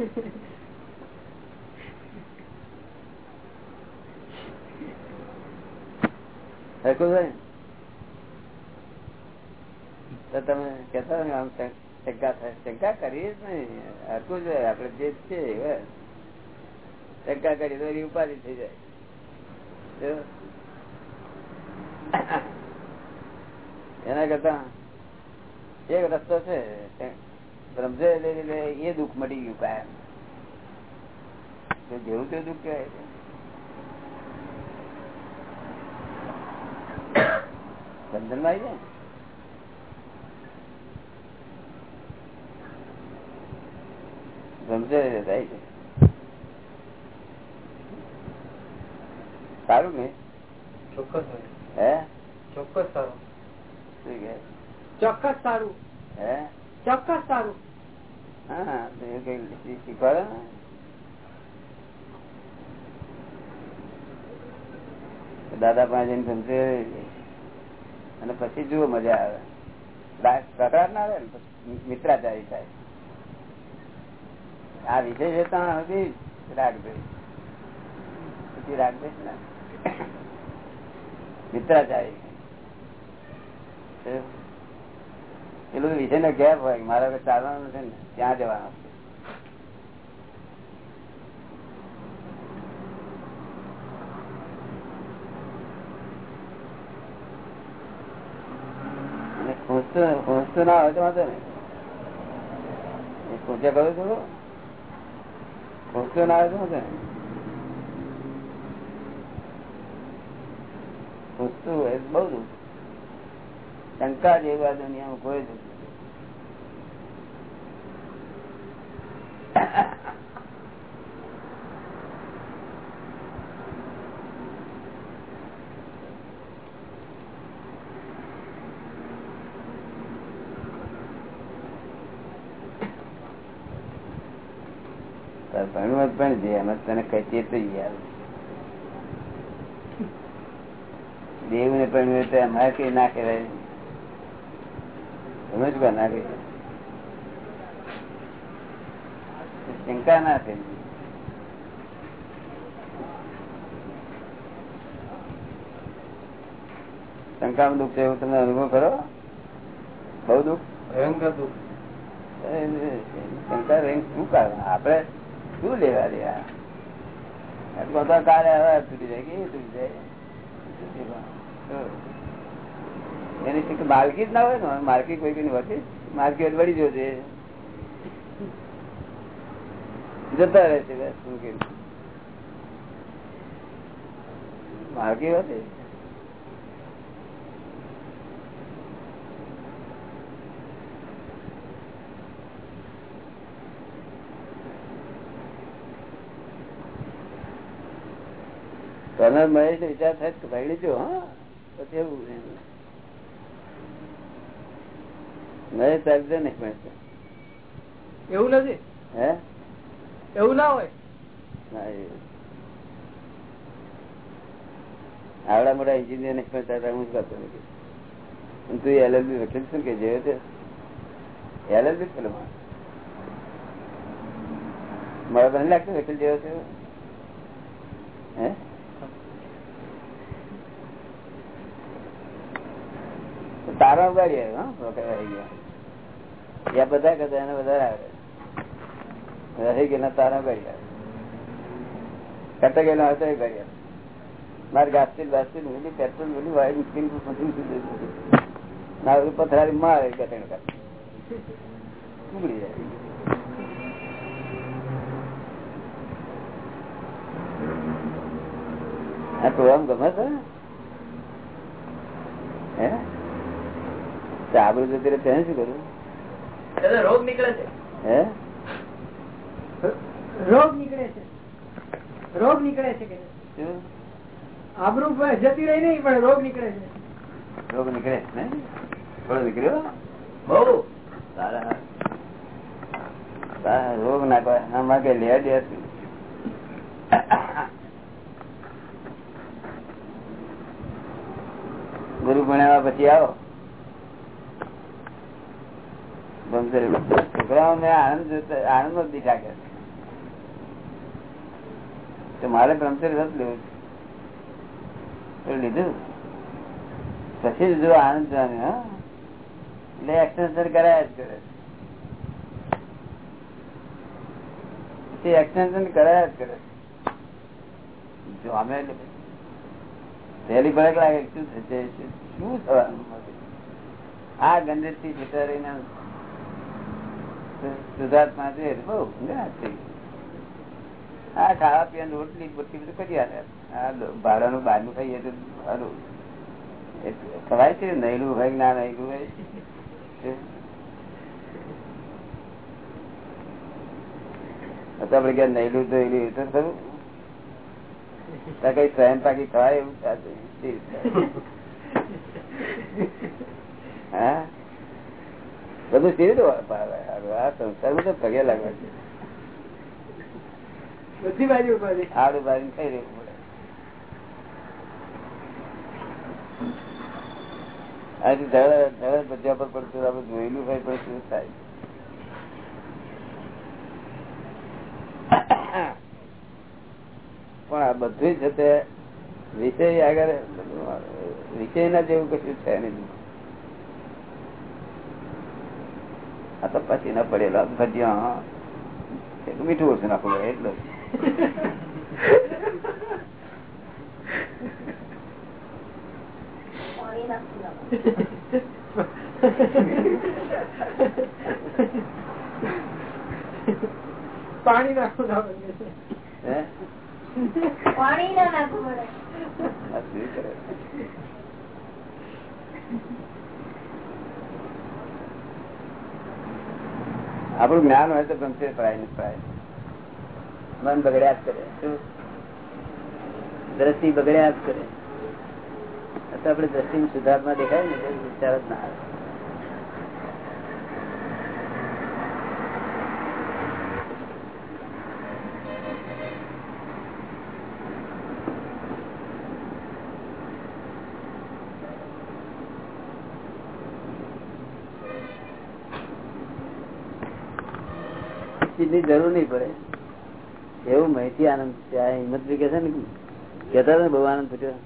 તમે કેતા ને આમ શંકા શંકા કરીએ જ નહીં. હરકું જોઈએ આપડે જે છે શંકા કરી તો એની ઉપાધિ થઈ જાય. એના કરતા એક રસ્તો છે. સમજે એટલે એ દુઃખ મટી ગયું કાયમ. જેવું તે દુઃખ કહેવાય સમજણમાં આવી જાય થાય છે. સારું ને? ચોક્કસ હે? ચોક્કસ સારું. શું કે ચોક્કસ સારું. હે? ચોક્કસ સારું હા શીખવાડે દાદા પાસે જઈને સમજે અને પછી જુઓ મજા આવે. તકરાર ના આવે ને મિત્રાચારી થાય. આ વિષય છે ત્યાં સુધી રાગદ્વેષ. પછી રાગદ્વેષ ને. મિત્રાચારી. પેલું વિષય નો ગેપ હોય. મારા ચાલવાનું છે ને, ત્યાં જવાનું હોય તો વાંધો ને પૂજા કરું છું પૂછતું ના આવે તો વાંધો ને બઉ દુઃખ. શંકા જેવી દુનિયામાં કોઈ દુઃખ ભણવું પણ છે, એમાં તને કઈ ચેતવી યાર દેવ ને પણ તો અમારે કઈ ના કહેવાય. ના શંકા ના થઈ દુઃખ છે એવું તમે અનુભવ કરો? બઉ દુઃખ? ભયંકર દુઃખ. શંકા રેન્ક શું કારણ? આપડે શું લેવા દેવા? બધા કાલે આવે તૂટી જાય કે તૂટી જાય? એની માલકી જ ના હોય ને? માલકી કોઈ કઈ હોતી? માલકી વળી જોશે જતા રહે છે શું કે. માલકી હતી? તને મહેશ વિચાર થાય તો ભાઈ જો હા? પછી એવું મહેશ ચાલશે નહીં એવું નથી? હે? એવું ના હોય? ના આવડા મોટા એન્જિનિયર ને પણ તારા હું જ કરતો નથી. એલ તું એલએલબી વકીલ શું કે જેવો છે એલએલબી પેલો મારા તને લાગતું વકીલ જેવો છે હે? તારા ઉગાડી આવ્યો હા બધા કરતા એને વધારે આવે રહી ગયેલા તારા આવે. કરતા ગયેલા હોય તો એ કરી મારે ગાસ્તી ગાસ્તી મૂકી પેટ્રોલ મૂકી વાય મૂકી ના પથરારી મારે કટણ કર ઉગડી જાય. આ પ્રોગ્રામ ગમે છે? આબરું જતી રહે તેને શું કરવું? રોગ નીકળે છે. હે? રોગ નીકળે છે. રોગ નીકળે છે કે આબરૂ જતી રહી નહીં પણ રોગ નીકળે છે. રોગ નીકળે ને? થોડો નીકળ્યો? બહુ. સારા. રોગ નાખવા. આમાં કે લેવા દે ગુરુ ભણાવ્યા પછી આવો. છોકરાઓને આનંદ આનંદ મારે બ્રહ્મચર્ય રસ લેવું લીધું. પછી જો આનંદ જાણ્યો એટલે એક્સટેન્શન કરાયા જ કરે. એક્સટેન્શન કરાયા જ કરે. જો અમે પહેલી ભડક લાગે શું થશે? શું થવાનું? આ ગંડેજથી જતા રહીને સુધાર્થમાં છે બહુ ખાવા પીવાનું કરી આલે. ભાડાનું બહારનું ખાઈએ છે, નહીલું આપડે ક્યાં નહીલું તો એલું તો ખરું કઈ સ્વયં પાકી ખવાય એવું? હા? બધું સીધું આ સંસારમાં તો પગે લાગવા છે. બધી બાજુ આડું બાજુ ખાઈ રહેવું પડે. આજથી ધડ ધડ બધા પર પડતું આપણે જોયેલું હોય પણ શું થાય? પણ આ બધું છે તે વિષય આગળ વિષય ના જેવું કશું છે નહીં. આ તો પછી ના પડેલા ભજીયા મીઠું ઓછું નાખવું એટલું. પાણી નાખવું ના બને હે? પાણી ના નાખવું પડે આ શું કરે આપણું જ્ઞાન હોય તો ગમશે પ્રાય પડાય મન બગડ્યા જ કરે. શું? દ્રષ્ટિ બગડ્યા જ કરે. તો આપડે દ્રષ્ટિ સુધારમાં દેખાય ને વિચાર જ ના આવે. ચીજની જરૂર નહીં પડે. એવું માહિતી આનંદ છે. આ હિંમત ભી કે છે ને કેતા હતા ને બહુ આનંદ પૂછ્યો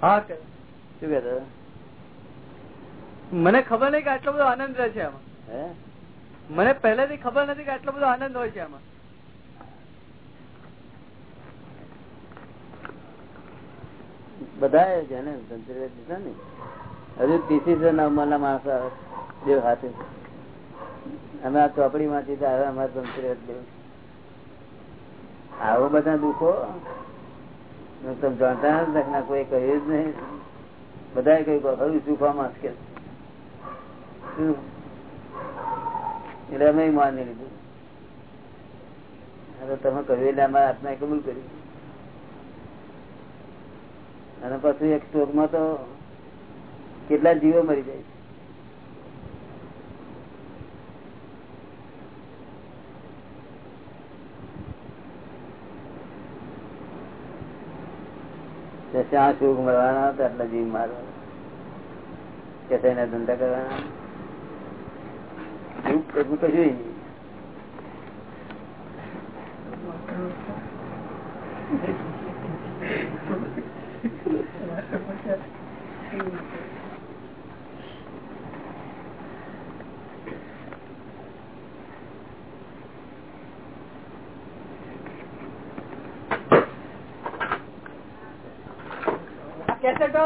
હા શું કેતા મને ખબર નહીં કે આટલો બધો આનંદ રહે છે આમાં. મને પહેલેથી ખબર નથી કે આટલો બધો આનંદ હોય છે આમાં. બધા છે ને સંતરી છે ને હજુ ત્રીસી નંબરના માણસો આવે દેવ હાથે અમે આ ચોપડી માંથી સંતરી આવો બધા દુઃખો? તમે જાણતા નથી કોઈ કહ્યું જ નહીં. બધા કહ્યું હરું સુખવામાં કે? એટલે અમે માની લીધું. હવે તમે કહ્યું એટલે અમારા આત્માએ કબૂલ કર્યું. અને પછી એક સ્ટોકમાં તો કેટલા જીવો મરી જાય. તો શ્યાં સુખ મળવાના તો આટલા જીવ મારો કે તેના ધંધા કરવાના? દુઃખ કરવું કશું Thank કેસેટો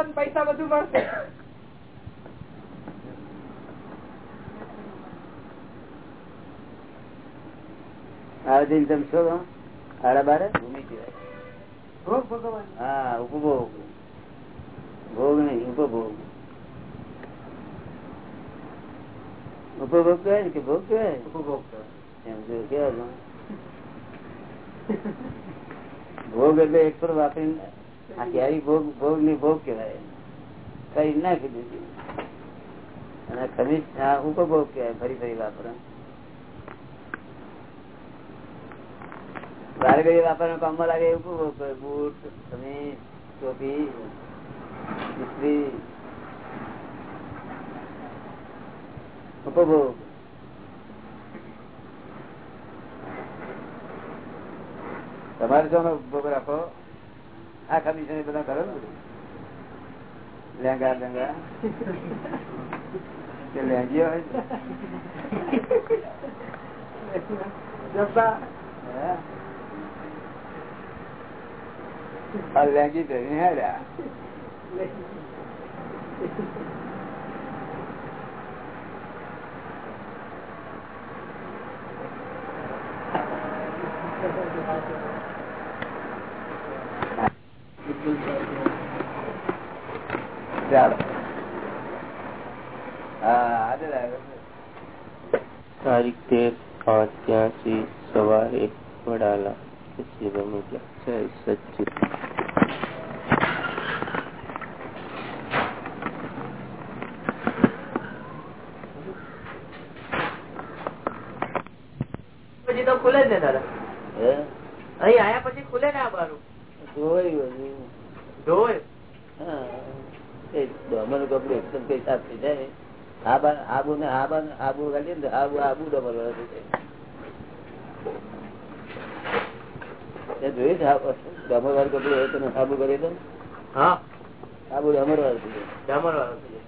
ને પૈસા બધું મળશે. બારે? ભોગ ભગવાન હા ઉપભોગ. ભોગ નહીં ઉપભોગ. ઉપભોગ કહેવાય ને કે ભોગ કહેવાય? એમ જો કેવા ભોગ એટલે એક પર વાપરીને આ ભોગ ભોગની ભોગ કેવાય કઈ નાખી દીધી અને ખનીજ ઉપભોગ કેવાય ફરી ફરી વાપરો બાર ગઈ વાપરવાનું કામમાં લાગે એવું ઉપભોગ કરે બૂટ ખમીજ ટોપી ઇસ્ત્રી ઉપભોગ. તમારે શું ભોગ રાખો આ કમિશન બધા કરો ને બધું. લેંગા લેંગા કે લેંગી હોય લેંગી તો હાલ્યા ચાલો હા આજે લાવ્યો તારીખ તેર પાંચ ત્યાંસી સવારે વડાલા પછી જય સચિદ. તો ખુલે જ ને દાદા? અહીં આયા પછી ખુલે ને આ બારું? હજુ. જોય. હા. કપડું એકદમ કઈ સાફ થઈ જાય. આબુ ને આબુ ને આબુ આબુ ડબલ તે જોયું છે ડમર વાળું કપડું હોય તો આબુ કરીએ તો? હા. આબુ ડમર વાળું થઈ જાય. ડામર વાળો થઈ જાય.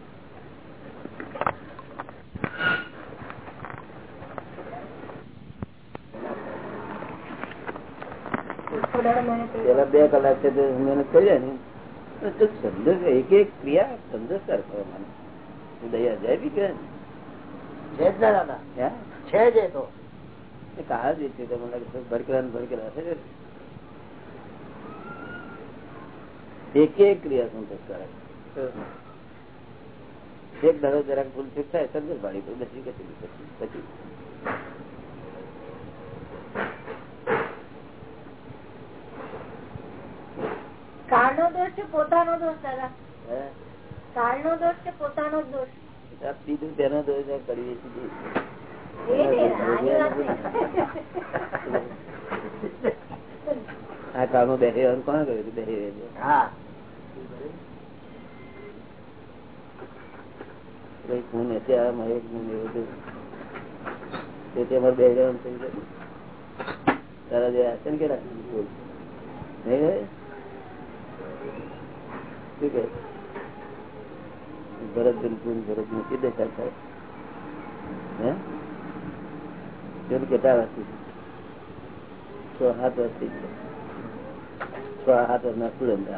પેલા બે કલાક છે મહેનત કરી ને? એક એક ક્રિયા સંદેશકાર કરવા મને દયા જાય બી કે છે જ ને દાદા. છે જ એ તો. એ જ છે તમને લાગે છે ને ભડકેલા છે. એક એક ક્રિયા સંતોષ કરે. એક દાડો જરાક ભૂલ ચૂક થાય સંતોષ ભાડી પર બેસી કે પછી પછી દોષ છે પોતાનો દોષ દાદા? હે? કાળનો દોષ કે પોતાનો દોષ? બીજું તેનો દોષ આ કરીએ છીએ. કાળમાં બેસી રહેવાનું કોણ ખૂન હશે આ? મારે ખૂન એવું હતું તેથી અમારે બે થઈ ગયું તારા જે ને નહીં રહે શું ભરત બિલકુલ ભરતનું કીધે થાય? હે? કેટલા વર્ષથી છ? સાત વર્ષથી છે છ સાત વર્ષના સ્ટુડન્ટ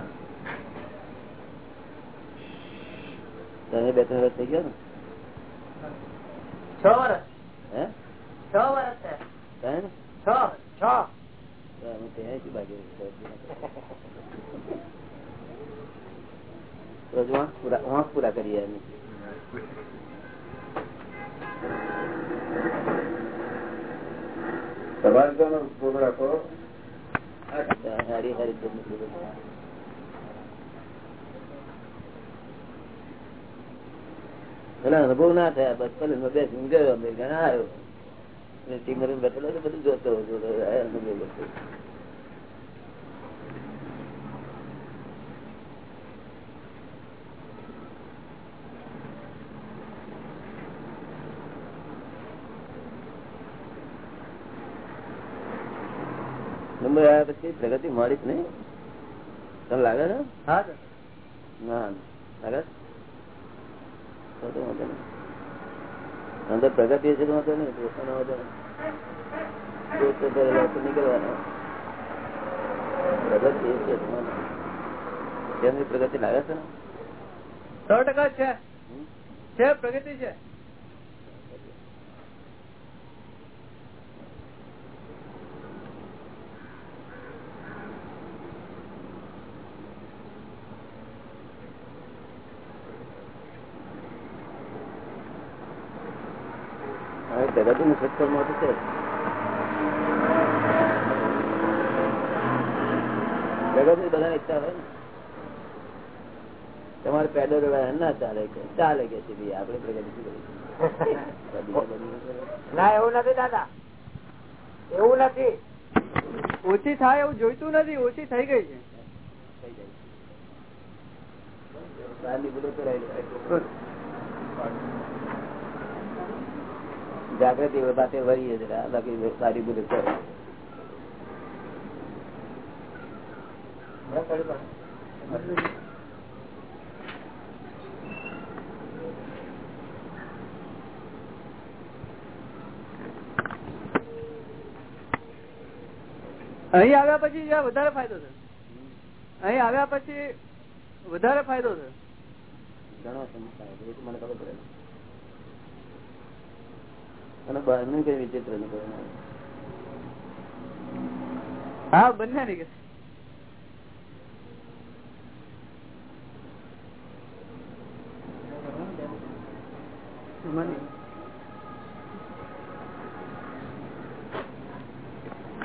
તમે બે ત્રણ વર્ષ થઈ ગયા ને? છ વર્ષ હે? છ વર્ષ છે છ. છ અમે ત્યાં શું બાકી પૂરા કરીએ હારી હારી. એટલે અનુભવ ના થયા બસ પેલું બેસી અમે ઘણા આવ્યો. સિંગર બેઠેલો બધું જોતો અનુભવ આવ્યા પછી પ્રગતિ મળી જ નહીં? તને લાગે છે? હા ના લાગે. અંદર પ્રગતિ છે તો વાંધો નહીં પોતાનો વાંધો નીકળવાનો. પ્રગતિ છે. તેમની પ્રગતિ લાગે છે ને? સો ટકા છે. છે પ્રગતિ છે હવે પ્રગતિ નું સત્તર મોટું છે પ્રગતિ બધા ઈચ્છા હોય ને. તમારે પેડલ ના ચાલે કે ચાલે કે છે ભાઈ આપણે પ્રગતિ? ના એવું નથી દાદા. એવું નથી. ઓછી થાય એવું જોઈતું નથી ઓછી થઈ ગઈ છે. થઈ જાય બહારની ભૂલો કરાવી લેવાય. જાગૃતિ પાસે વળીએ જરા બાકી સારી બધું કરે. અહીં આવ્યા પછી વધારે ફાયદો છે અહીં આવ્યા પછી વધારે ફાયદો છે ઘણો સમજાય એ મને ખબર પડે. અને બહારનું કઈ વિચિત્ર નીકળે હા બંને નીકળે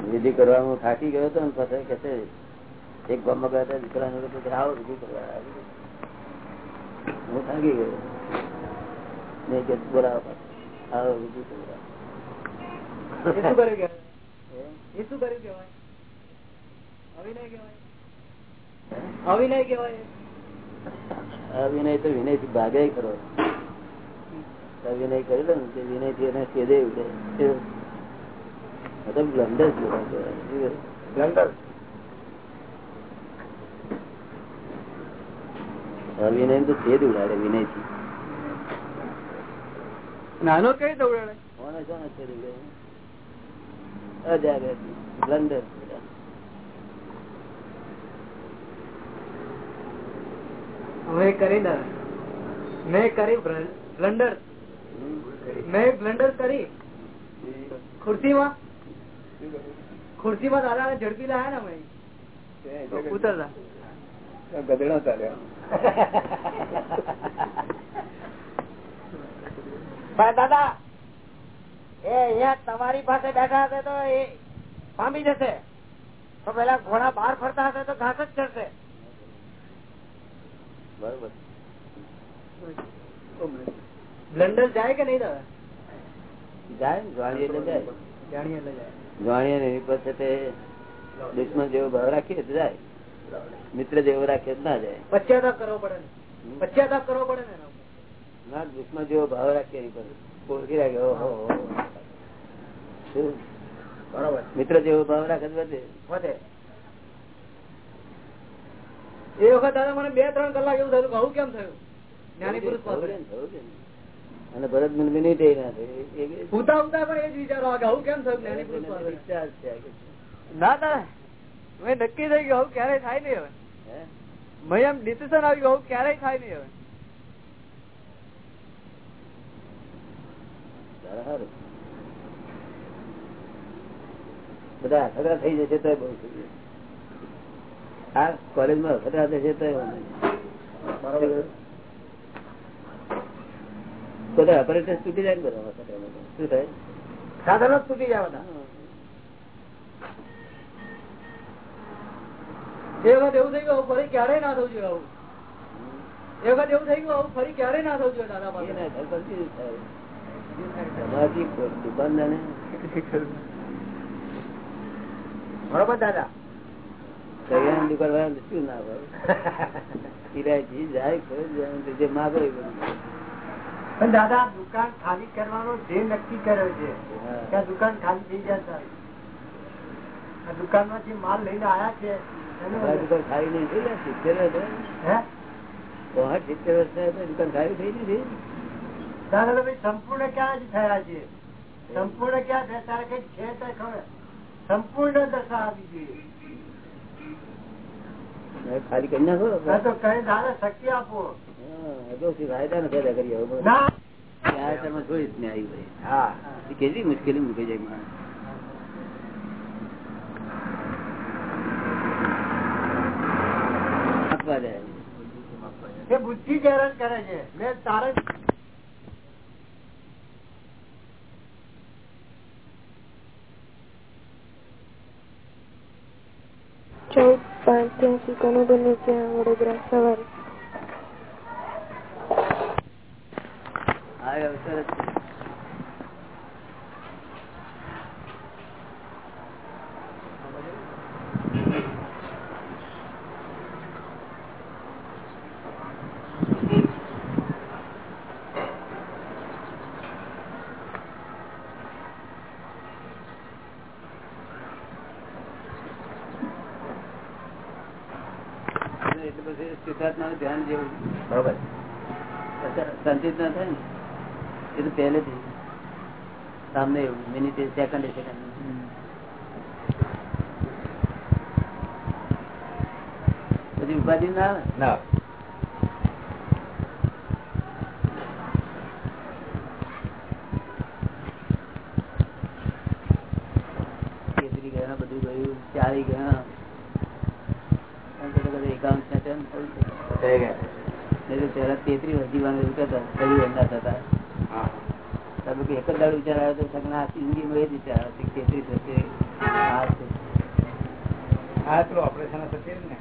વિધિ કરવામાં થાકી ગયો હતો ને પછી કે છે એક ગામમાં ગયા હતા દીકરાને આવો વિધિ કરવા હું થાકી ગયો. નહીં કે બોલાવો અવિનય અવિનય તો વિનયથી ભાગે કરો વિનય કરેલો ને કે વિનયથી એને કેદે બ્લન્ડર બ્લન્ડર જ કહેવાય. તો છેદ ઉડાડે વિનયથી નાનો કઈ દોડાડે બ્લન્ડર. મેં કરી મેં કરી બ્લન્ડર. મેં બ્લન્ડર કરી. ખુરશીમાં? ખુરશીમાં દાદા ને ઝડપી લાયા ને અમે. તો ઉતરતા. ગધેડો ચાલ્યો. પણ દાદા એ અહિયાં તમારી પાસે બેઠા હશે તો એ પામી જશે. તો પેલા ઘોડા બહાર ફરતા હશે તો ઘાસ જ ચડશે. બરોબર. બ્લન્ડર જાય કે નહીં દાદા? જાય જાણીએ જાણીએ એની પાસે તે દુશ્મન જેવો ભાવ રાખીએ તો જાય. મિત્ર જેવો રાખીએ ના જાય. પશ્ચાતાપ કરવો પડે ને. પશ્ચાતાપ કરવો પડે ને. ના દુશ્મન જેવો ભાવ રાખીએ એની પર ઓળખી રાખે બરોબર મિત્ર જેવો ભાવ રાખે વધે વધે એ વખત દાદા મને બે ત્રણ કલાક એવું થયું આવું કેમ થયું જ્ઞાની પુરુષ ને, ને. અને ભરત મને મિનિટ થઈ ના થઈ ઉતા ઉતા પણ એ જ વિચારો આવું કેમ થયું જ્ઞાની પુરુષ છે આ ના મેં નક્કી થઈ ગયું ક્યારેય થાય નહીં હવે? મેં એમ ડિસિઝન આવી ગયું ક્યારેય થાય નહીં હવે સારું. બધા અખતરા થઈ જશે તો બહુ. આ કોલેજમાં અખતરા થશે તો બધા ઓપરેટર તૂટી જાય ને બધા શું થાય? સાધનો તૂટી જાય એ વખત એવું થઈ ગયું ફરી ક્યારેય ના થવું જોઈએ આવું. એ વખત એવું થઈ ગયું ફરી ક્યારેય ના થવું જોઈએ દાદા પાસે. બરોબર દાદા? કરિયાણાની દુકાન વાળાને શું ના હોય? જાય જે માગો પણ દાદા દુકાન ખાલી કરવાનો જે નક્કી કર્યો છે. દુકાન ખાલી થઈ જાય સાહેબ. આ દુકાનમાંથી માલ લઈને આયા છે દુકાન ખાલી નહીં થઈ જાય સિત્તેર વર્ષ સિત્તેર વર્ષ દુકાન ખાલી થઈ નથી સંપૂર્ણ ક્યાં જ થયા છે? સંપૂર્ણ ક્યાં થયા? તારે કઈ છે તો ખબર. સંપૂર્ણ દશા આવી જોઈએ ખાલી કઈ નાખો. તો કઈ દાદા શક્તિ આપો. કેટલી મુશ્કેલી મૂકી જાય માણસ? આપવા જાય. બુદ્ધિ જ હેરાન કરે છે. મેં તારે ચૌદ પાંચ ત્યાંસી કનુબેન ત્યાં વડોદરા સવારે પછી સિદ્ધાર્થમાં ધ્યાન જેવું બરોબર. સંચિત ના થાય ને એ તો પહેલેથી સામને એવું મિનિટે સેકન્ડે સેકન્ડ. પછી ઉપાધિ ના આવે? ના. વિચાર આવ્યો તો આ જિંદગીમાં એ જ વિચાર આવે છે તેત્રી થશે હા પેલું ઓપરેશન થશે ને?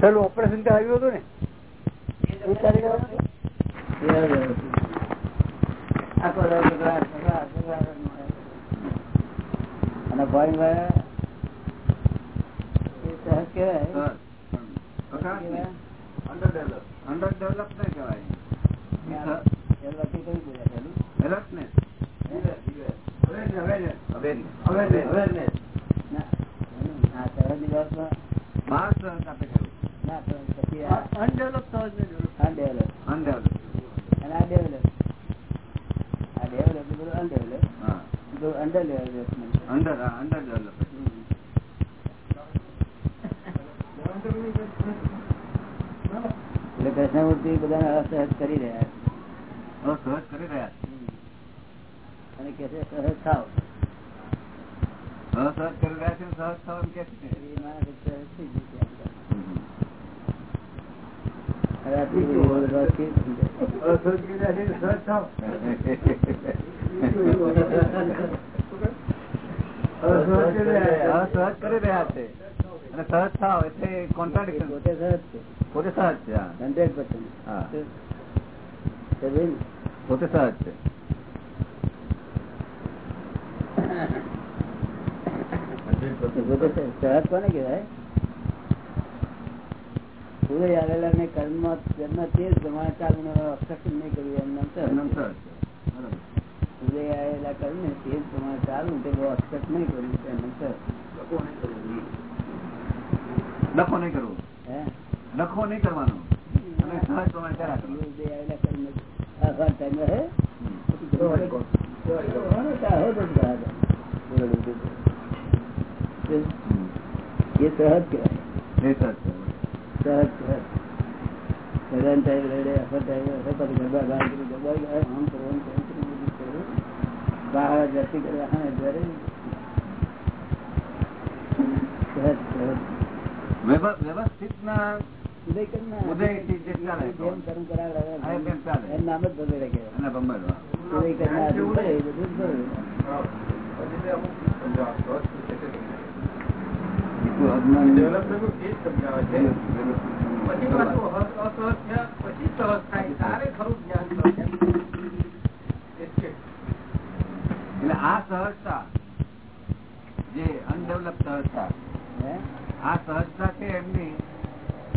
પેલું ઓપરેશન આવ્યું હતું ને? અને ભાઈ ભાઈ એ સહજ કહેવાય. અંડર ડેવલપ નહીં કહેવાય અંડર અંડર ડેવલપ એટલે કૃષ્ણમૂર્તિ બધાને અસહજ કરી રહ્યા અસહજ કરી રહ્યા. અને કે છે સહજ થાવ. સહજ કરી રહ્યા છે સહજ કે? કરી રહ્યા છે અને સહજ થાવ એટલે કોન્ટ્રાડિક્શન પોતે સહજ છે. પોતે સહજ છે. હંડ્રેડ પર્સન્ટ હા. પોતે સહજ છે પોતે સહજ કોને કહેવાય? પૂરે આવેલા ને કર્મ કર્મ તે જ પ્રમાણે ચાલુ નહીં કર્યું એમ નામ સહજ. એમનેમ સહજ છે. બરાબર. પૂરે આવેલા કર્મ ને તે જ પ્રમાણે ચાલુ તે બહુ અક્ષર નહીં કર્યું એમ નામ લખો નહીં કરવું. હે? લખો નહીં કરવાનો. અને સહજ પ્રમાણે કર્યા કરવું પૂરે આવેલા કર્મ. આ હર ટાઈમ રહે હમ. પછી ઘરે હો તો હો તો બરાબર. બોલો, બોલો, બોલો. એ હમ. સહજ કહેવાય એ સહજ છે સહજ સહજ ભગવાન સાહેબ રડે અફર સાહેબ હશે પછી ગરબા ગાય કરી ગરબા ગાય આમ કરવાનું તેમ કરવું બધું કરવું બહાર જતી કરવા હા ઘરે સહજ સહજ વ્યવ- વ્યવસ્થિત ના ઉદય કરના ઉદયથી જે ચાલે. જેમ કર્મ કરાવે હા, એમ ચાલે. એમ નામ જ ભગેડે કહેવાય અને બંબરવા. ઉદય કરના આધીન કરે એ બધું જ ભગેડે. એટલે આ સહજતા જે અનડેવલપ સહજતા આ સહજતા છે એમની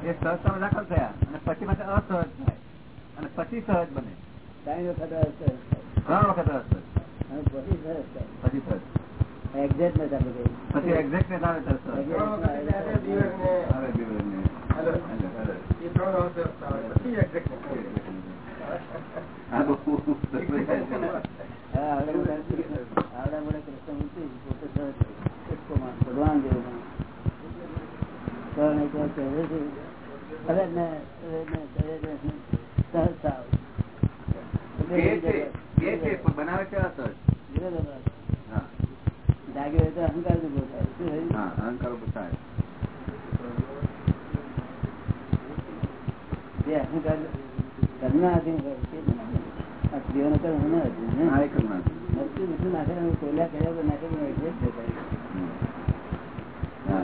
એ સહજતા દાખલ થયા અને પછી માટે અસહજ થાય અને પછી સહજ બને. ત્રણ વખત સહજ થાય. ત્રણ વખત અસહજ. પછી એક્ઝેક્ટ નથી આપણે. પછી એક્ઝેક્ટનેસ આવે સર સહજ Exactness આવે તો સહજ. આવે દિવ્યને. આ બહુ હા, આવડે મોટા કૃષ્ણ- આવડા મોટા કૃષ્ણમૂર્તિ પોતે સહજ એકસો માણસ, ભગવાન જેવો માણસ. પણ એક વાર કહે છે, અરે ને, અરે ને, અરે ને, સહજ થાવ. કે છે કે છે પણ બનાવે છે અસહજ વિરોધાભાસ. હા જાગ્યો હોય તો અહંકાર ઊભો થાય શું થયું? હા અહંકાર ઊભો થાય જે અહંકાર કર્મના આધીન હોય તે જ ના. આ સ્ત્રીઓનો કર્મ ના આધીન, હે? હા એ કરનાર મરચું બધું નાખે ને કોયલા કર્યા વગર નાખે ને adjust થઈ જાય. હા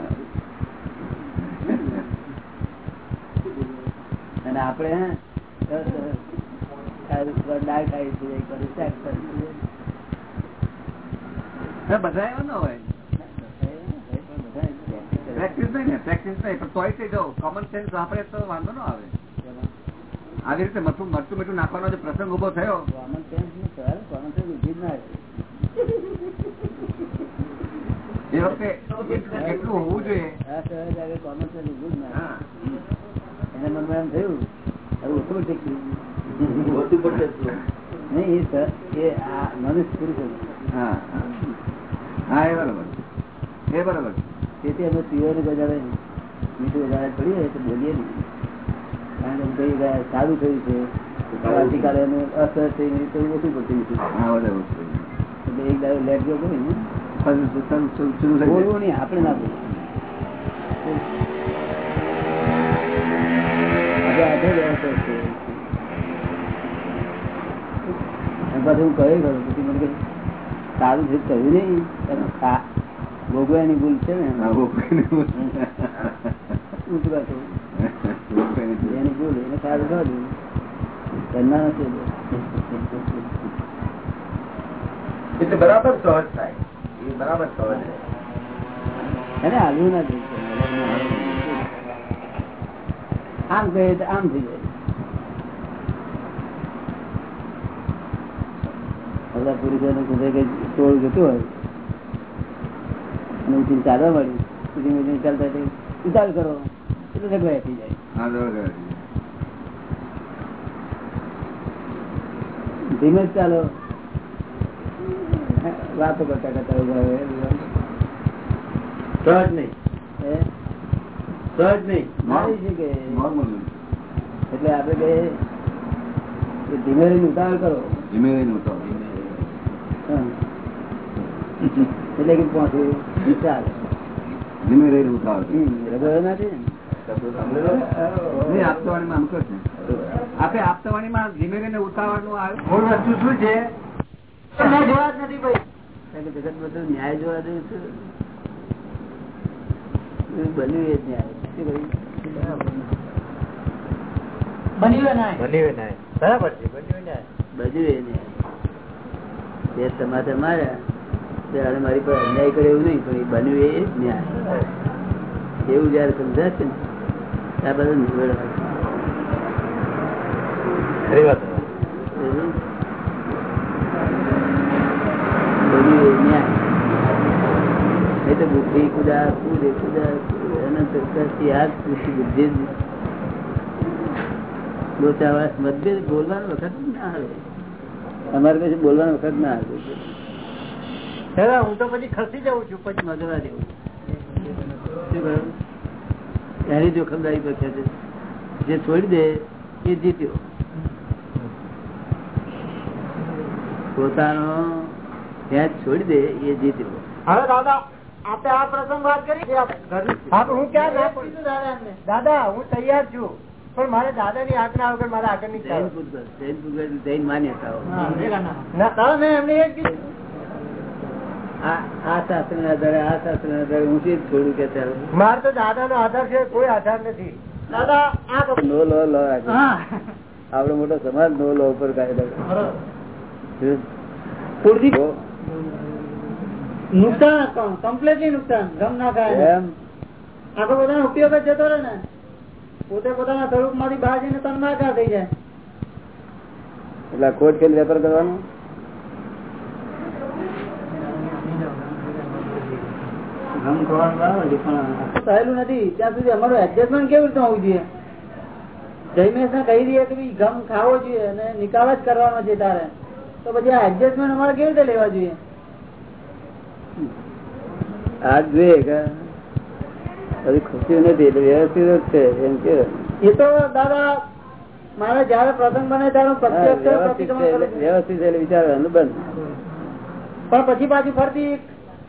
અને આપણે હે તરત સારું ઉપર દાળ ખાઈ છીએ એક વાર શાક ખાઈ છીએ. હા, બધા એવા ન હોય પણ બધા એમ practice કરે. પ્રેક્ટિસ નહીં ને પ્રેક્ટિસ નહીં પણ તોય તે જો કોમન સેન્સ આપણે તો વાંધો ન આવે આવી રીતે મરચું મરચું મીઠું નાખવાનો જે પ્રસંગ ઊભો થયો Common sense નું સવાલ common sense ઊભી જ ના રહે. એ વખતે કેટલું હોવું જોઈએ આ સહજ આગળ common sense ઊભું જ ના હા. થાય. એના મનમાં એમ થયું હવે ઓછું ટેક્યું. નહીં એ સ- એ આ મનુષ્ય પુરુષ જ. હા હા. એ બરાબર. એ બરાબર. તેથી અમે પીઓને ગજાડે મીઠું વધારે પડીએ તો બોલીએ નહીં. કારણ કે ગયા સારું થયું છે. આવતીકાલે એનું અસર થઈ તો ઓછું પડતું હા બરાબર એટલે એક દાડો લેટ ગયો કોઈ ને. બોલવું નહીં આપણે ના બોલવું છે. પાછું હું કહે ખરું પછી મને સારું છે કહ્યું નહીં. તમે ખા- ભૂલ છે ને. ભૂલ. એની ભૂલ એને સારું થયું. એમના નથી એટલે બરાબર સહજ થાય. એ બરાબર સહજ એને હાલવું નથી. આમ કહે આમ થઈ જાય. બધા પુરુષોને કુદે કઈ ટોળ જતું હોય. અને ઉઠીને ચાલવા મળ્યું ઉઠીને ઉઠીને ચાલતા ઉતાર કરો. એટલે ઝઘડા થઈ જાય. ધીમે ચાલો. વાતો કરતા કરતા ઊભા. સહજ નહીં. હે? સહજ નહીં. મારી છે કે Normal. એટલે આપડે ધીમે રહીને ઉતાવળ કરો. ધીમે રહીને ઉતારો. એટલે કે પહોંચવું ચાલે ધીમે રહી. હમ, રગડો નથી ને આપતાવાણીમાં આમ કરશે. આપણે આપતાવાણીમાં ધીમે રહીને ઉતાવળનું આવ્યું. મૂળ વસ્તુ શું છે? મેં જ નથી ભાઈ જગત બધું ન્યાય જોવા જેવું છે. બન્યું એ જ ન્યાય. શું કહ્યું? બન્યું બન્યું બન્યું બે તમારે માર્યા ત્યારે મારી પર અન્યાય કરે એવું નહીં પણ એ બન્યું એ ન્યાય. એવું જયારે સમજાશે ને ત્યાં બધું નિવેડ ખરી વાત. તો બુદ્ધિ કુદા કુદે કુદા અનંત જ બુદ્ધિ બોલવાનો વખત ના આવે. અમારે પછી બોલવાનો વખત ના આવે. હું તો પછી ખસી જાઉં છું પછી દેવું એની જોખમદારી પછી છે. જે છોડી દે એ જીત્યો. પોતાનો ત્યાં છોડી દે એ જીત્યો. હવે દાદા આપણે આ પ્રસંગ વાત કરી? દાદા હું તૈયાર છું. પણ મારે દાદા ની આજ્ઞા વગર મારે આગળની જૈન ચાલવું. જૈન પૂજવા જૈન માન્યતાઓ ના. દાદા મેં એમને એ આ આ શાસ્ત્ર ના આધારે આ શાસ્ત્ર ના આધારે હું શી છોડું કે ચાલો? મારે તો દાદા નો આધાર છે કોઈ આધાર નથી. દાદા નો લો લો આપડો મોટો સમાજ નો લો ઉપર કાયદો. નુકસાન કમ્પ્લેટલી નુકસાન. ગમ ના થાય. એમ. આખો બધા ઉપયોગ જ જતો રહે ને. પોતે પોતાના સ્વરૂપમાંથી બહાર જઈને તન્માકાર થઈ જાય. એટલે ખોટ ખેલ વેપાર કરવાનો? સહેલું નથી. ત્યાં સુધી અમારું એડજસ્ટમેન્ટ કેવી રીતે હોવું જોઈએ? જયમેશ ને કહી દઈએ કે ભાઈ ગમ ખાવો જોઈએ અને નિકાલ જ કરવાનો છે તારે. તો પછી આ એડજસ્ટમેન્ટ અમારે કેવી રીતે લેવા જોઈએ? આજ જોઈએ કે હજી ખુશી નથી એટલે વ્યવસ્થિત જ છે એમ કે. એ તો દાદા મારે જયારે પ્રસંગ બને ત્યારે. વ્યવસ્થિત એટલે વિચારવાનું બંધ. પણ પછી પાછી ફરતી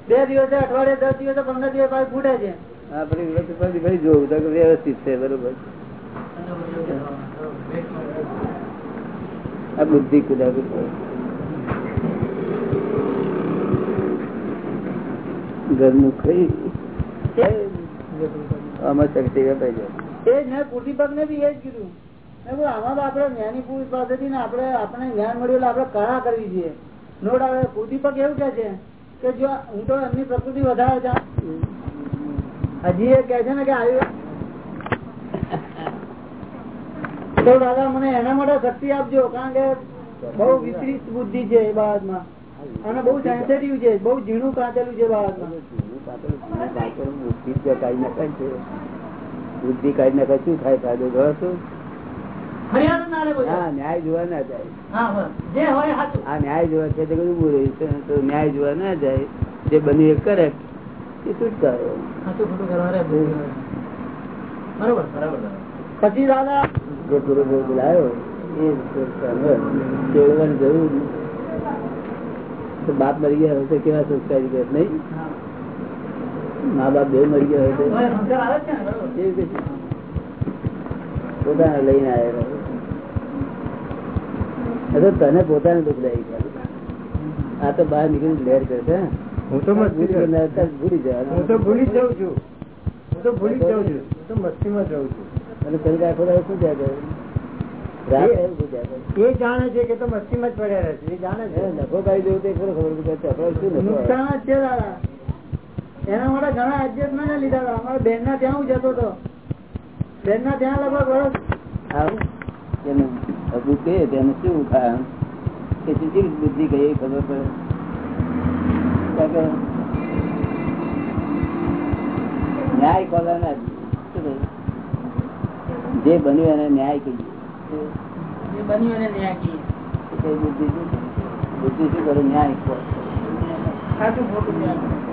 બે દિવસે અઠવાડિયે દસ દિવસે પંદર દિવસ પાછી ફૂટે છે. હા ફરી ફરી ફરી ફરી જોવું તો વ્યવસ્થિત છે બરોબર. આ બુદ્ધિ કુદાકુદ ઘરનું ખાઈ. આપડે જ્ઞાની પુરુષ પાસેથી આપડે આપણે જ્ઞાન મળ્યું આપડે કળા કરવી જોઈએ. નોટ આવે કુટીપક એવું કે છે કે જો હું તો એમની પ્રકૃતિ વધારે હજી એ કે છે ને કે આવી તો દાદા, મને એના માટે શક્તિ આપજો, કારણ કે બહુ વિપરીત બુદ્ધિ છે એ બાબતમાં અને બહુ સેન્સિટિવ છે, બહુ ઝીણું કાચેલું છે બાબતમાં બુદ્ધિ જ કાઢી નાખે છે. બુદ્ધિ કાઢી નાખે શું થાય? ફાયદો ગયો. હા ન્યાય જોવા ના જાય. હા, બસ. જે હોય સાચું. આ ન્યાય જોવા છે તો ન્યાય જોવા ના જાય. જે બની એ કરે. એ છુટકારો સાચું ખોટું કરવા રે. બરોબર? બરાબર પછી દાદા? જે પૂરો બોલાયો એ કેળવવાની જરૂર. બાપ મરી ગયા હશે કેવા સંસ્કારી કે નહીં? મા બાપ બે મરી ગયા હોય પોતાને લઈને આવેલા તને પોતાને દુઃખદાયી છે. આ તો બહાર નીકળી લહેર કરે છે હું તો મસ્તી ભૂલી ગયેલા હતા, ભૂલી જવાના. હું તો ભૂલી જાઉં છું. હું તો ભૂલી જાઉં છું. હું તો મસ્તીમાં જાઉં છું. અને પેલી શું થયા કરે? એ જાણે છે કે તો મસ્તીમાં જ પડ્યા રહે છે એ જાણે છે. નફો કાઢી દેવું તો ખબર આવે? નુકસાન જ છે દાદા. એના માટે ઘણા એડજસ્ટમેન્ટ લીધા હતા. અમારા બેન ના ત્યાં હું જતો હતો. બેન ના ત્યાં લગભગ વર્ષ તેનું શું કારણ કે બુદ્ધિ ખબર પડે. ન્યાય? જે બન્યું એને ન્યાય કહીએ. જે બન્યું એને ન્યાય કહીએ. બુદ્ધિ શું કરે? બુદ્ધિ શું કરે? ન્યાય ખોટું. ન્યાય.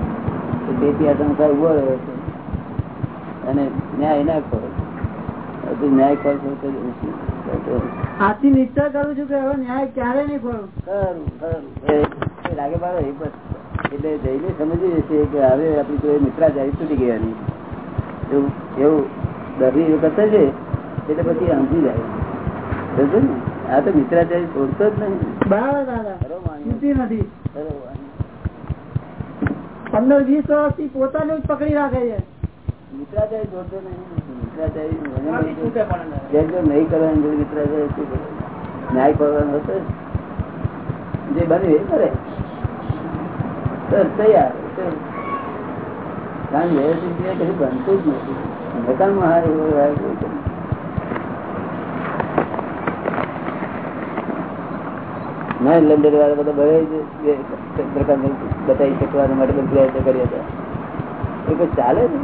તો તેથી આ સંસાર ઊભો રહ્યો છે. અને ન્યાય ના ખોલે હજુ ન્યાય ખોલશો તો આથી નિશ્ચય કરું? છું કે હવે ન્યાય ક્યારે નહીં ખોલું ખરું, ખરું. એ- એ લાગે બાળો એ એટલે જઈને સમજી જશે કે હવે આપણી કોઈ મિત્રાચારી તૂટી ગયા નહીં એવું એવું દસમી કરતા છે એટલે પછી સમજી જાય. સમજ્યો ને? આ તો મિત્રાચારી છોડતો જ નહીં. બરાબર દાદા. છૂટી નથી. માણ્યો. પંદર વીસ વર્ષથી પોતાનું જ પકડી રાખે છે. મિત્રાચારી જોડતો નહીં. નહીં. કરવાનું મિત્રાચારી ન્યાય કરવાનો હશે જે. બને એ કરે. તૈયાર. કારણ વ્યવસ્થિત બનતું જ નથી. મકાનમાં હાર એવો હાર કોઈ કરે. ના લંડન વાળા બધા બતાવી શકવા માટે બધા પ્રયત્ન કર્યા હતા. એ કોઈ ચાલે ને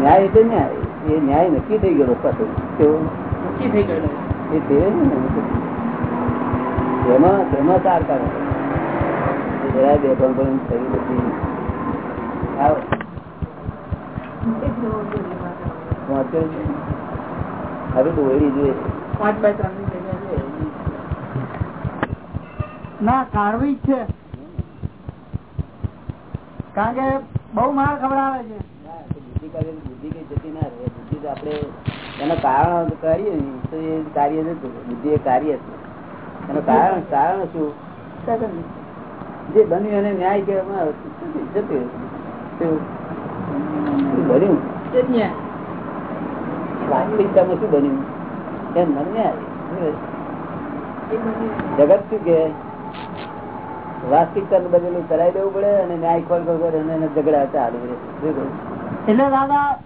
ન્યાય એટલે ન્યાય. એ ન્યાય નક્કી થઈ ગયો પાછો કેવો? નક્કી થઈ ગયો. એ તે ને તેમાં તેમાં તાર કાઢે જરા બે પણ પણ થયું નથી આવો. હવે તો ઓળી જોઈએ. પાંચ બાય ત્રણની જગ્યા છે. ના કાઢવી જ છે. કારણ કે બહુ માર ખવડાવે છે. બુદ્ધિ કાર્ય બુદ્ધિ કઈ જતી ના રહે. બુદ્ધિ તો આપણે એના કારણ કરીએ ને તો એ કાર્ય બુદ્ધિ એ કાર્ય છે એનું કારણ કારણ શું? જે બન્યું એને ન્યાય કહેવામાં આવે છે. જતું જતું શું? શું બન્યું? તે જ ન્યાય. વાસ્તવિકતામાં શું બન્યું? એમ મને ન્યાય. જગત શું કે વાસ્તવિકતા બદલું કરાવી દેવું પડે અને ન્યાય ખોલ એને ઝઘડા ચાલુ? એટલે દાદા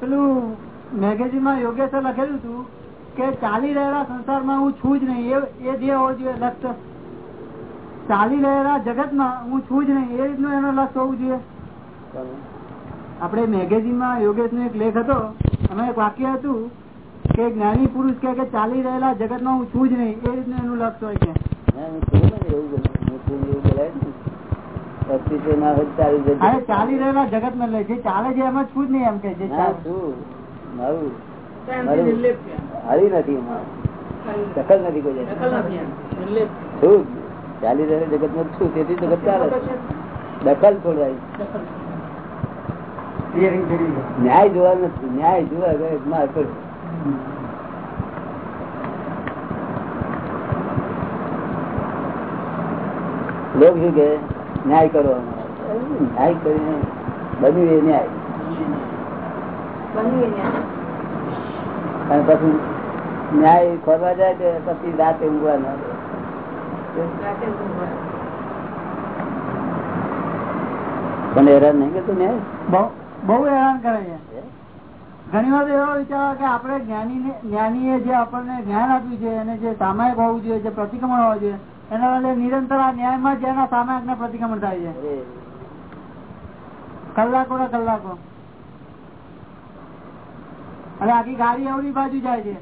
પેલું મેગેઝિનમાં યોગેશે લખેલું હતું કે ચાલી રહેલા સંસારમાં હું છું જ નહીં એ- જે હોવો જોઈએ લક્ષ્ય. ચાલી રહેલા જગતમાં હું છું જ નહીં એ રીતનું એનો લક્ષ્ય હોવું જોઈએ. આપણે મેગેઝિનમાં યોગેશ નો એક લેખ હતો એમાં એક વાક્ય હતું કે જ્ઞાની પુરુષ કે ચાલી રહેલા જગતમાં હું છું જ નહીં એ રીતનું એનું લક્ષ્ય હોય ના, છું. છું ચાલી રહેલા જગત ને લે. જે ચાલે છે એમાં છું જ નહીં એમ કે. છું. હરી નથી દખલ નથી કોઈ છું. ચાલી રહેલા જગતમાં છું તેથી જગત ચાલે છે. દખલ છોડવાય. ન્યાય જોવા નથી. ન્યાય જોવા માર લોક શું કે ન્યાય કરો ન્યાય કરીને બન્યું એ ન્યાય. અને પછી ન્યાય ખોરવા જાય કે પછી રાતે ઊંઘવા ના પણ હેરાન નહીં કરતું ન્યાય? બહુ બહુ હેરાન કરે છે. ઘણી વાર એવો વિચાર કે આપણે જ્ઞાની જ્ઞાનીએ જે આપણને જ્ઞાન આપ્યું છે અને જે સામાયિક હોવું જોઈએ જે પ્રતિક્રમણ હોવું જોઈએ એના બદલે નિરંતર આ ન્યાયમાં જ એના સામે ને પ્રતિક્રમણ થાય છે. કલાકો ને કલાકો. અને આખી ગાડી અવળી બાજુ જાય છે.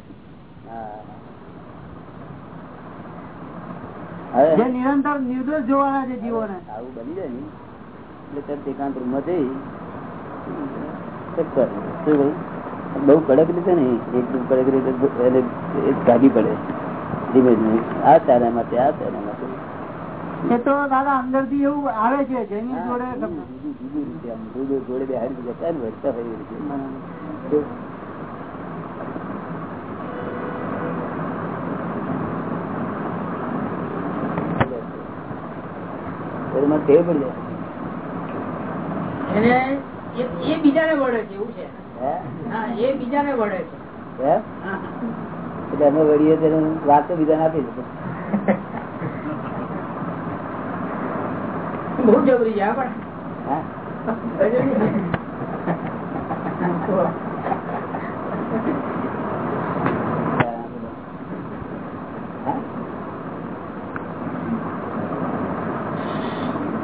જે નિરંતર નિર્દોષ જોવાના છે જીવોને. આવું બની જાય ને. એટલે તરત એકાંત રૂમમાં જઈ ચક્કર. શું કડક રીતે નહીં. એકદમ કડક રીતે ગાડી પડે. ધીમે ધીમે આ ચારા માટે આ ચારા માટે એ તો દાદા અંદરથી એવું આવે છે જેની જોડે બેહાડી જતા ને વળતા હોય એવી રીતે. એટલે મને ટેવ પડી જાય એ બીજાને વળે છે એવું છે હે? હા એ બીજાને વળે છે હે? એટલે વળીએ તેને વાત તો બીજાને આપી દે બહુ જબરી છે પણ.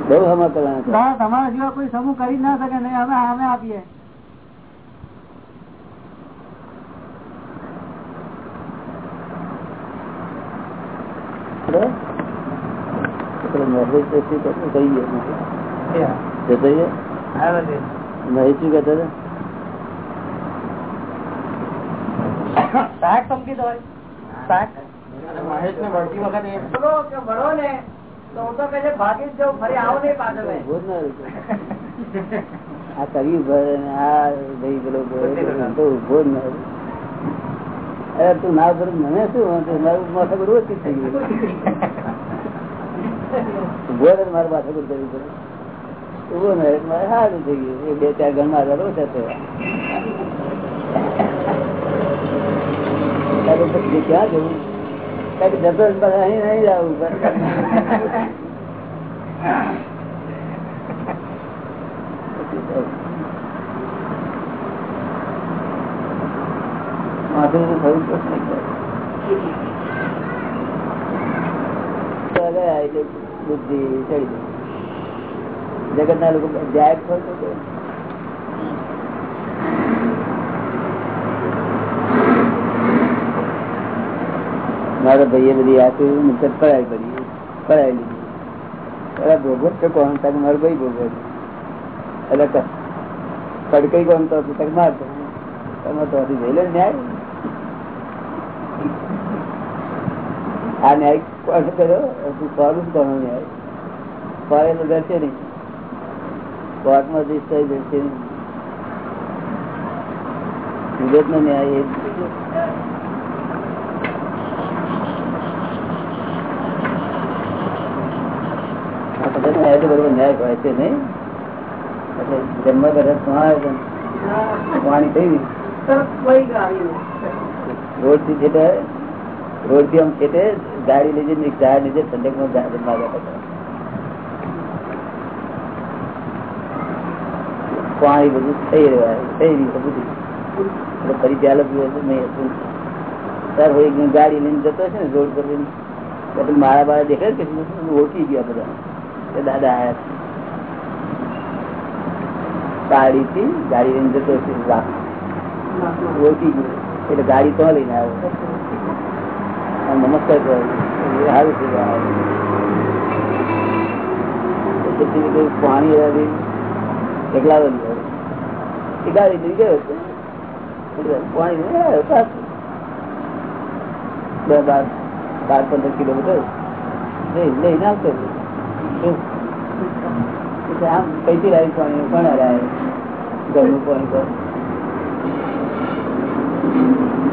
બહુ કરવાના તમારા જેવા કોઈ સમૂહ કરી ના શકે નહીં અમે અમે આપીએ. બરાબર? એટલે મહેશ તો શું કરતું? કહી ગયો. જતો રહ્યો? મહેશ શું કહેતો હતો? શાક ચમકી દો શાક મહેશ ને વળતી વખતે બોલો કે વળો ને તો હું તો કહે ભાગી જ જાઉં ફરી આવો નહીં પાછળ આ કર્યું ભરે આ ભાઈ પેલો તો ઊભો જ ના. અરે તું ના કરું, મને શું મારું માથા પર ઓછી થઈ ગયું. ને મારે માથા પર કરવું પડે. ના મારે સારું થઈ ગયું. એ બે ચાર ગણ મારા ઓછા થયા. ક્યાં જવું? કઈ જતો અહીં નહીં જવું. બુદ્ધિ ચડી ગઈ. જગતના લોકો તો મારા ભાઈએ બધી આખી મુક્ત પડાય કરી પડાય લીધી. અરે, ભોગવત તો કોણ? તક મારો ભાઈ ભોગવત એટલે કડકઈ કોણ તો? તક મારતો તમે તો. હજી જઈ લે ને ન્યાય. આ ન્યાય કોણ કર્યો જ કોનો ન્યાય. ફરેલો જશે નહીં. કોર્ટમાં જઈશ તો જશે નહીં. વિગત નો ન્યાય એ બધા ન્યાય તો બરોબર ન્યાય હોય છે નહીં. એટલે જન્મ કરે પાણી થઈ રોડથી છેટે રોડથી આમ છેટે ગાડી લઈ જઈને ઝાડ લીધે ઠંડકમાં ઝાડ માર્યા હતા પાણી બધું થઈ રહ્યું થઈ રહ્યું ફરી ચાલો પીવું નહીં હતું તાર હોય ગાડી લઈને જતો છે ને, રોડ પર મારા બાળા દેખાય કે? ઓળખી ગયા બધા દાદા છે. ગાડી થી ગાડી લઈને જતો છે. ઓળખી ગયું એટલે ગાડી તો લઈને આવ્યો નમસ્કાર કરો. સારું છે. પાણી આવી એકલા ગાડી લઈ ગયો છે પાણી. બે બાર બાર, પંદર કિલોમીટર. લઈને આવતો આમ કઈથી લાવી પાણી? પણ હરાય ઘરનું પાણી પર સંજોગો બદલી બદલી હાય હાય પેલું પહેરે છે.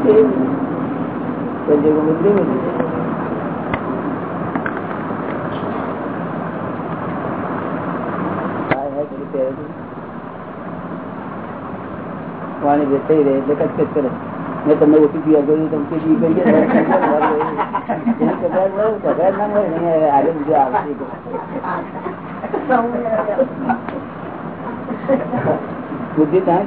પાણી જે થઈ રહે એટલે કચકચ કરે મેં તમને ઓટીપી આગળ તમે ટીપી કરીએ ને, હોય અહીંયા આગળ આવશે. બુદ્ધિ ત્યાં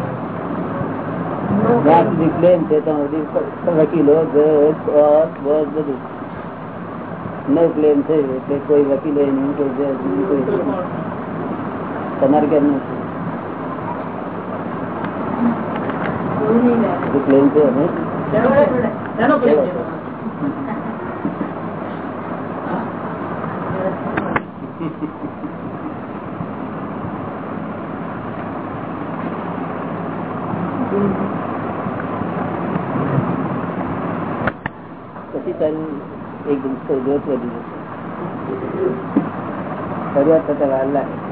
વકીલો જજ, કોર્ટ, બોર્ડ બધું. નો ક્લેમ છે એટલે કોઈ વકીલો નહીં કોઈ જજ નહીં, કોઈ તમારે કેમ નથી? ક્લેમ છે નહીં પછી તારું એક ગુસ્સો વધી જશે ફરિયાદ થતા વાર લાગે.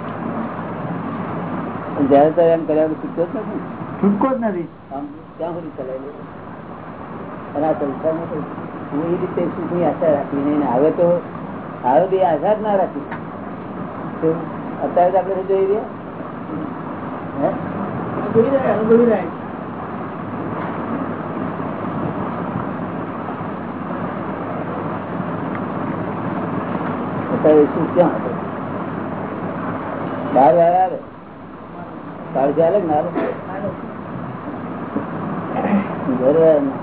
જયારે તારે એમ કર્યા વગર જ નથી છૂટકો જ નથી. આમ ક્યાં સુધી ચલાવી અને આ સંસારમાં તો હું એ રીતે સુખની આશા રાખી નહીં. હવે તો હવે બી આશા જ ના રાખી. તો અત્યારે તો આપણે શું જોઈ રહ્યા? હે? અત્યારે શું ક્યાં હતો? બાર વાર આવે? આવે ને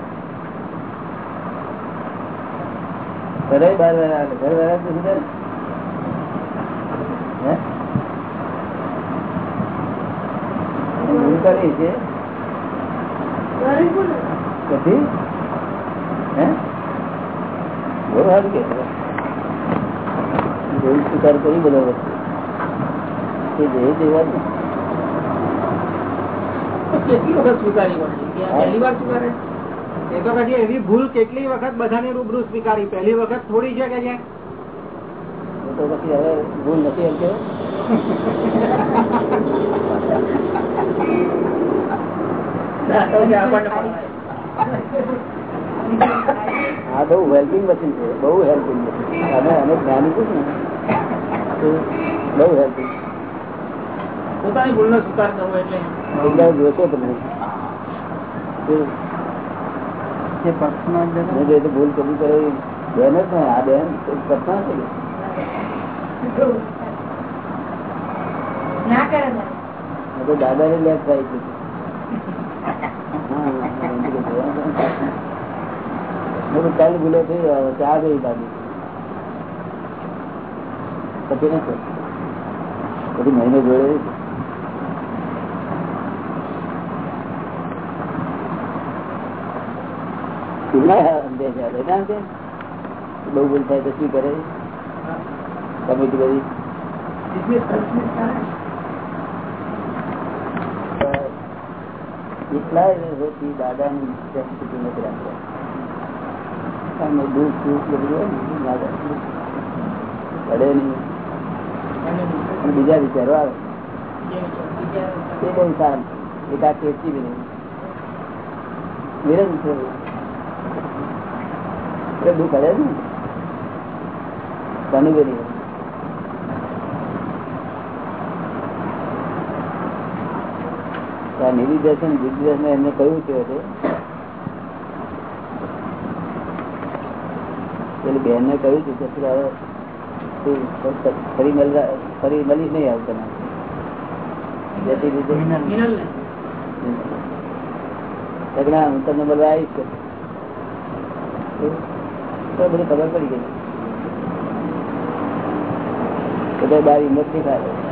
ઘરે બાર વાર આવે. ઘર વાર તો કરે? ભૂલ કરી છે પછી? હે? બહુ સારું કે? સ્વીકાર કરી બધા વસ્તુ. એ જે જેવા જ. કેટલી વખત સ્વીકારી પહેલી વાર સ્વીકારે? એ તો પછી એવી ભૂલ કેટલી વખત બધાની રૂબરૂ સ્વીકારી? પહેલી વખત થોડી છે કે જ્યાં? તો પછી હવે ભૂલ નથી એમ કે હા બહુ હેલ્પિંગ મશીન છે બહુ હેલ્પિંગ મશીન અમે અમે જ્ઞાની છું? ને બહુ હેલ્પિંગ પોતાની ભૂલનો સ્વીકાર કરવો એટલે જોશો તમે ભૂલ કરે બેન જ ને આ બેન પર્સનલ છે ના દાદા ને. લેફ્ટ થાય છે. કાલ ભૂલો થઈ ચા ગઈ બાજુ પછી નથી પછી મહિને જોડે બહુ ભૂલ થાય તો શું કરે? કમિટી બધી? એટલા વર્ષોથી દાદાની સંસ્કૃતિ નથી રાખતા. દૂધ દૂધ બધું નહીં. બીજા વિચારો આવે. એ બહુ સારું. એક આ કેસી બી નહીં. વિરજ દુઃખ પડે ને તને બી નહીં દિગ્દર્શન એમને કહ્યું છે પેલી બેન ને કહ્યું છે તું ફરી ફરી મળીશ નહીં આવું જેથી સગડા હું તમને મળવા આવીશ તો બધી ખબર પડી ગઈ. બધા બારી હિંમત નહીં થાય.